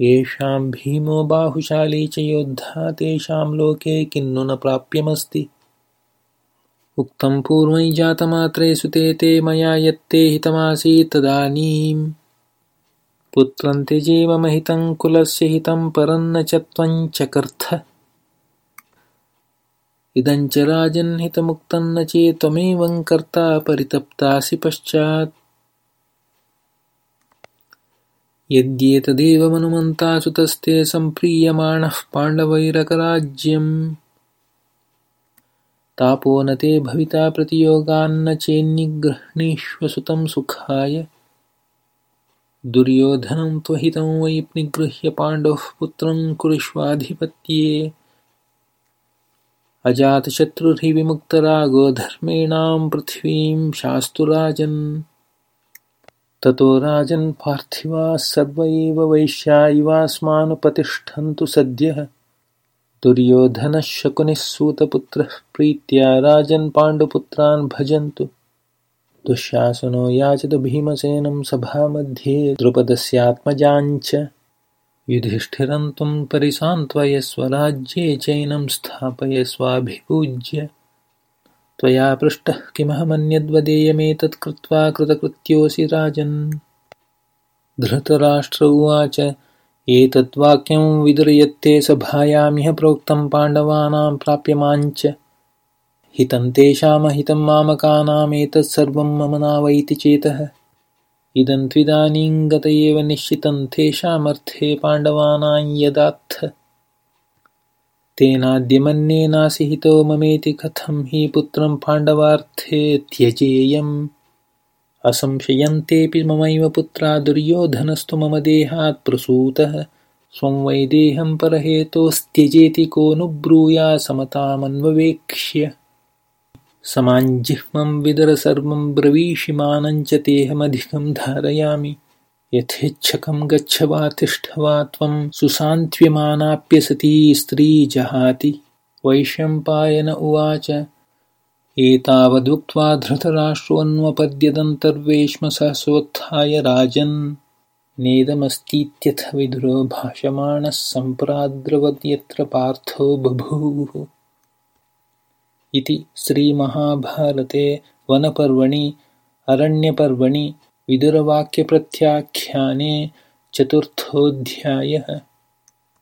येषां भीमो बाहुशाली च योद्धा तेषां लोके किन्नु न प्राप्यमस्ति। उक्तं पूर्वं जातमात्रे सुते ते मया यत्ते हितमासीत्तदानीं पुत्रं त्यजे मम हितं कुलस्य हितं परन्न च त्वं चकर्थ इदं च राजन्हितमुक्तं न चेत्त्वमेवं कर्ता परितप्तासि पश्चात् यद्येतदेवमनुमन्ता सुतस्ते सम्प्रीयमाणः पाण्डवैरकराज्यम्। तापो न ते भविता प्रतियोगान्न चेन्निगृह्णीष्व सुतं सुखाय। दुर्योधनं त्वहितं वै निगृह्य पाण्डवः पुत्रं कुरुष्वाधिपत्ये। अजातशत्रुर्हि विमुक्तरागो धर्मेणां पृथिवीं शास्तु राजन् ततो राजन् पार्थिवाः सर्व एव वैश्या इवास्मानुपतिष्ठन्तु सद्यः। दुर्योधनः शकुनिः सूतपुत्रः प्रीत्या राजन् पाण्डुपुत्रान् भजन्तु। दुःशासनो याचत भीमसेनं सभामध्ये द्रुपदस्यात्मजाञ्च युधिष्ठिरं त्वं परिसान्त्वयस्वराज्ये चैनं स्थापयस्वाभिपूज्य त्वया पृष्टः किमहमन्यद्वदेयमेतत् कृत्वा कृतकृत्योऽसि राजन्। धृतराष्ट्र उवाच एतद्वाक्यं विदुर्यत्ते सभायामिह प्रोक्तं पाण्डवानां प्राप्यमाञ्च हितं तेषामहितं मामकानामेतत्सर्वं मम नावैति चेतः। इदं त्विदानीं गत एव निश्चितं तेषामर्थे पाण्डवानां यदात्थ तेनाद्य हितो ममेति कथं हि पुत्रं पाण्डवार्थे त्यजेयम्। असंशयन्तेऽपि ममैव पुत्रा दुर्योधनस्तु मम देहात् प्रसूतः। स्वं वै देहं परहेतोस्त्यजेति को नु ब्रूयासमतामन्ववेक्ष्य समाञ्जिह्मं विदरसर्वं ब्रवीषिमानञ्च तेऽहमधिकं धारयामि यथेच्छकं गच्छ वा तिष्ठ वा त्वं सुसान्त्व्यमानाप्यसती स्त्री जहाति। वैशम्पायन उवाच एतावदुक्त्वा धृतराष्ट्रोऽन्वपद्यदन्तर्वेश्मसहसोत्थाय राजन्। नेदमस्तीत्यथ विदुरो भाषमाणः सम्प्राद्रवद्यत्र पार्थो बभूवुः। इति श्रीमहाभारते वनपर्वणि अरण्यपर्वणि विदुरवाक्यप्रत्याख्याने चतुर्थोऽध्यायः